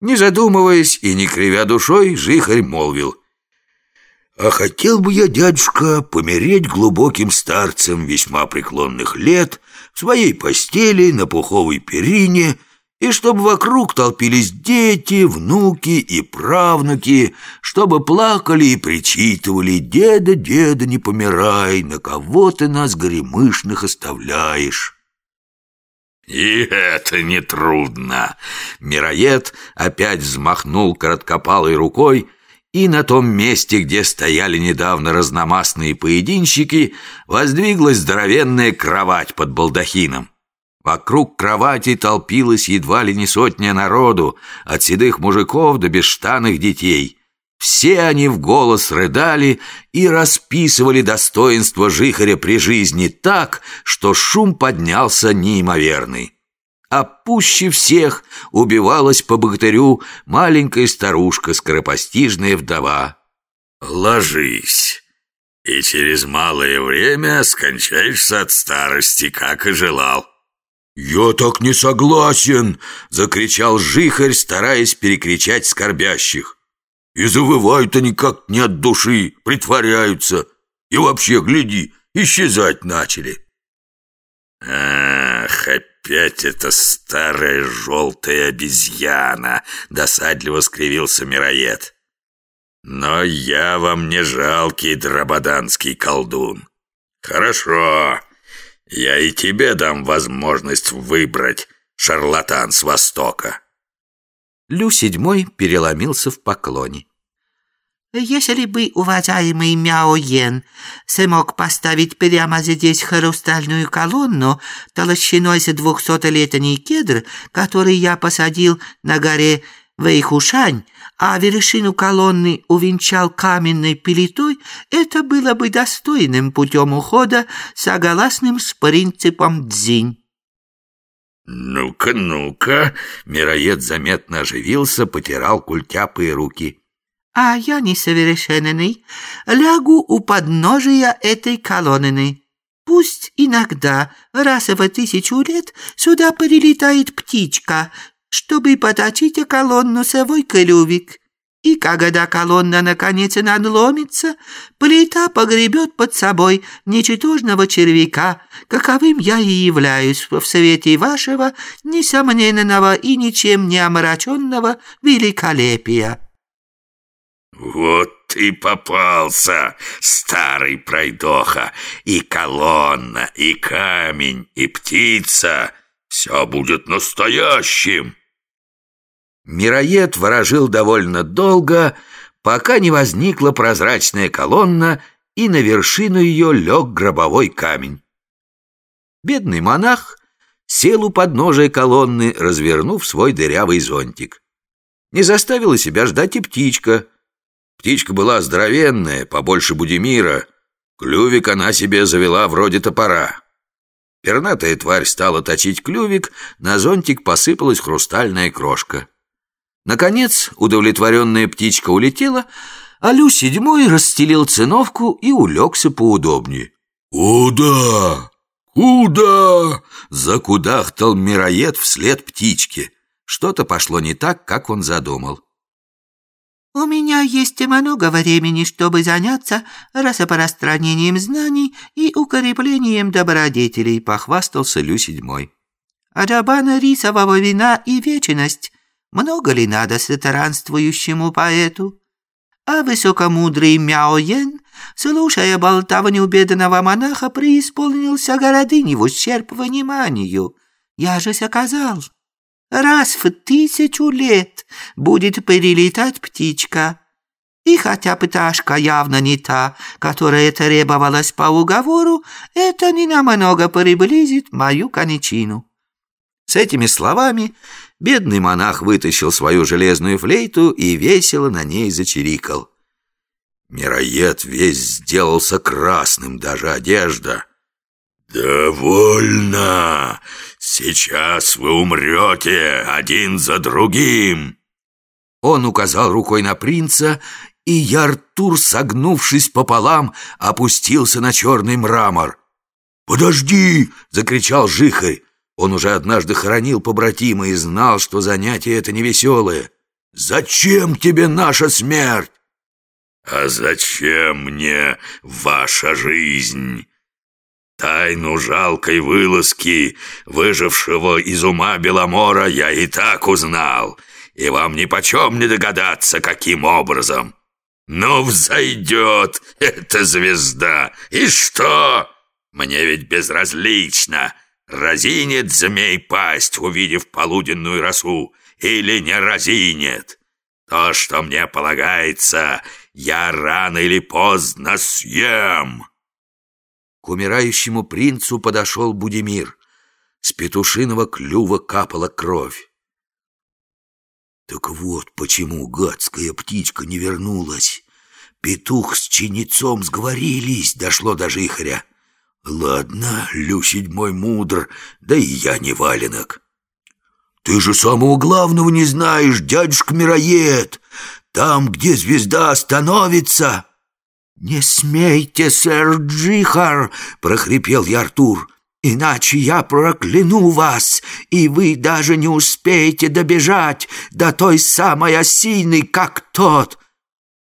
Не задумываясь и не кривя душой, жихарь молвил. «А хотел бы я, дядюшка, помереть глубоким старцем весьма преклонных лет в своей постели на пуховой перине, и чтобы вокруг толпились дети, внуки и правнуки, чтобы плакали и причитывали «Деда, деда, не помирай, на кого ты нас горемышных оставляешь?» «И это нетрудно!» Мироед опять взмахнул короткопалой рукой, и на том месте, где стояли недавно разномастные поединщики, воздвиглась здоровенная кровать под балдахином. Вокруг кровати толпилась едва ли не сотня народу, от седых мужиков до бесштанных детей. Все они в голос рыдали и расписывали достоинство жихаря при жизни так, что шум поднялся неимоверный. А пуще всех убивалась по богатырю маленькая старушка, скоропостижная вдова. «Ложись, и через малое время скончаешься от старости, как и желал». «Я так не согласен!» — закричал жихарь, стараясь перекричать скорбящих. И завывают они как не от души, притворяются. И вообще, гляди, исчезать начали. Ах, опять эта старая желтая обезьяна, досадливо скривился мироед. Но я вам не жалкий драбаданский колдун. Хорошо, я и тебе дам возможность выбрать шарлатан с Востока. Лю седьмой переломился в поклоне. Если бы уважаемый Мяо Йен смог поставить прямо здесь хрустальную колонну толщиной с двухсотлетний кедр, который я посадил на горе Вэйхушань, а вершину колонны увенчал каменной пилитой, это было бы достойным путем ухода, согласным с принципом дзинь. «Ну-ка, ну-ка!» Мироед заметно оживился, потирал культяпые руки а я несовершенный, лягу у подножия этой колонны. Пусть иногда, раз в тысячу лет, сюда прилетает птичка, чтобы поточить колонну свой клювик. И когда колонна наконец надломится, плита погребет под собой ничтожного червяка, каковым я и являюсь в свете вашего несомненного и ничем не омраченного великолепия». «Вот ты попался, старый пройдоха! И колонна, и камень, и птица! Все будет настоящим!» Мироед ворожил довольно долго, пока не возникла прозрачная колонна, и на вершину ее лег гробовой камень. Бедный монах сел у подножия колонны, развернув свой дырявый зонтик. Не заставила себя ждать и птичка — Птичка была здоровенная, побольше Будимира. Клювик она себе завела вроде топора. Пернатая тварь стала точить клювик, на зонтик посыпалась хрустальная крошка. Наконец, удовлетворенная птичка улетела, а Лю седьмой расстелил циновку и улегся поудобнее. «Куда? Куда?» — закудахтал мироед вслед птичке. Что-то пошло не так, как он задумал. У меня есть много времени, чтобы заняться распространением знаний и укреплением добродетелей», — похвастался Лю седьмой. «Рабана рисового вина и вечность. Много ли надо странствующему поэту?» А высокомудрый Мяо Йен, слушая болтавню бедного монаха, преисполнился городыни в ущерб вниманию. Я же сказал, Раз в тысячу лет будет перелетать птичка. И хотя пташка явно не та, которая требовалась по уговору, это не намного приблизит мою конечину. С этими словами бедный монах вытащил свою железную флейту и весело на ней зачирикал. Мироед весь сделался красным, даже одежда. «Довольно! Сейчас вы умрете один за другим!» Он указал рукой на принца, и Яртур, согнувшись пополам, опустился на черный мрамор. «Подожди!» — закричал Жихарь. Он уже однажды хоронил побратима и знал, что занятие это невеселое. Зачем тебе наша смерть? А зачем мне ваша жизнь? Тайну жалкой вылазки, выжившего из ума Беломора, я и так узнал, и вам нипочем не догадаться, каким образом. Ну, взойдет эта звезда, и что? Мне ведь безразлично, разинет змей пасть, увидев полуденную росу, или не разинет. То, что мне полагается, я рано или поздно съем». Умирающему принцу подошел Будимир. С петушиного клюва капала кровь. Так вот почему гадская птичка не вернулась. Петух с чинецом сговорились, дошло до жихаря. Ладно, Лю седьмой мудр, да и я не валенок. Ты же самого главного не знаешь, дядюшка Мироед. Там, где звезда остановится... «Не смейте, сэр Джихар!» — прохрипел я Артур. «Иначе я прокляну вас, и вы даже не успеете добежать до той самой осины, как тот!»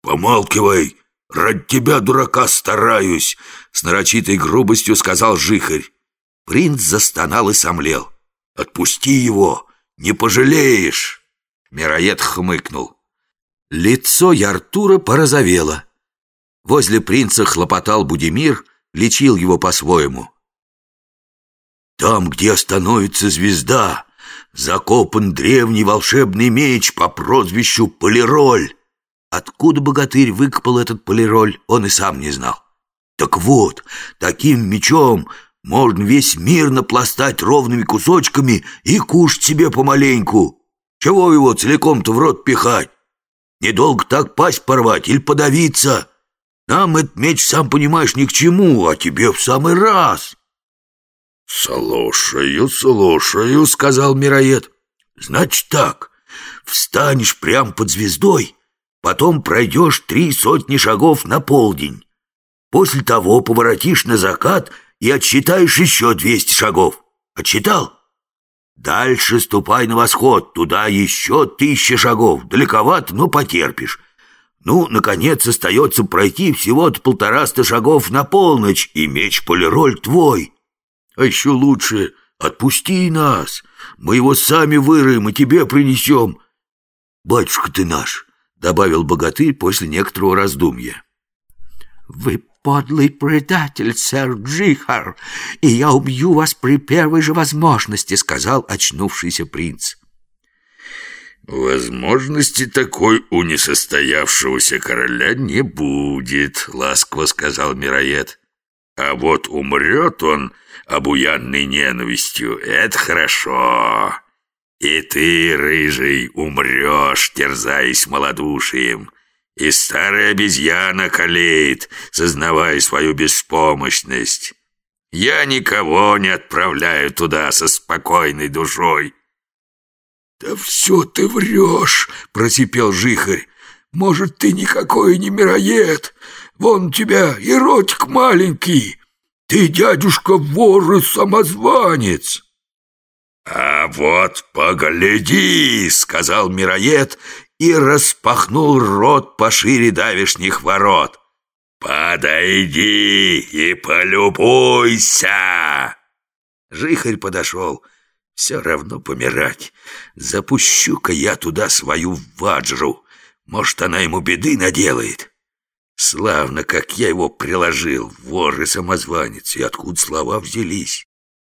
«Помалкивай! Ради тебя, дурака, стараюсь!» С нарочитой грубостью сказал Жихарь. Принц застонал и сомлел. «Отпусти его! Не пожалеешь!» Мироед хмыкнул. Лицо Яртура порозовело. Возле принца хлопотал Будимир, лечил его по-своему. «Там, где остановится звезда, закопан древний волшебный меч по прозвищу Полироль. Откуда богатырь выкопал этот полироль, он и сам не знал. Так вот, таким мечом можно весь мир напластать ровными кусочками и кушать себе помаленьку. Чего его целиком-то в рот пихать? Недолго так пасть порвать или подавиться. Нам этот меч, сам понимаешь, ни к чему, а тебе в самый раз. «Слушаю, слушаю», — сказал Мироед. «Значит так, встанешь прямо под звездой, потом пройдешь три сотни шагов на полдень. После того поворотишь на закат и отсчитаешь еще двести шагов. Отсчитал? Дальше ступай на восход, туда еще тысяча шагов. Далековато, но потерпишь. Ну, наконец, остается пройти всего-то полтораста шагов на полночь, и меч-полироль твой. А еще лучше отпусти нас. Мы его сами выроем и тебе принесем. Батюшка ты наш, — добавил богатырь после некоторого раздумья. «Вы подлый предатель, сэр Джихар, и я убью вас при первой же возможности», — сказал очнувшийся принц. «Возможности такой у несостоявшегося короля не будет», — ласково сказал Мироед. «А вот умрет он, обуянный ненавистью, это хорошо. И ты, рыжий, умрешь, терзаясь малодушием. И старая обезьяна колеет, сознавая свою беспомощность. Я никого не отправляю туда со спокойной душой». «Да все ты врешь!» — просипел Жихарь. «Может, ты никакой не мироед? Вон у тебя и ротик маленький. Ты, дядюшка, вор и самозванец!» «А вот погляди!» — сказал мироед и распахнул рот пошире давешних ворот. «Подойди и полюбуйся!» Жихарь подошел — все равно помирать. Запущу-ка я туда свою ваджру. Может, она ему беды наделает. Славно, как я его приложил, вор и самозванец, и откуда слова взялись.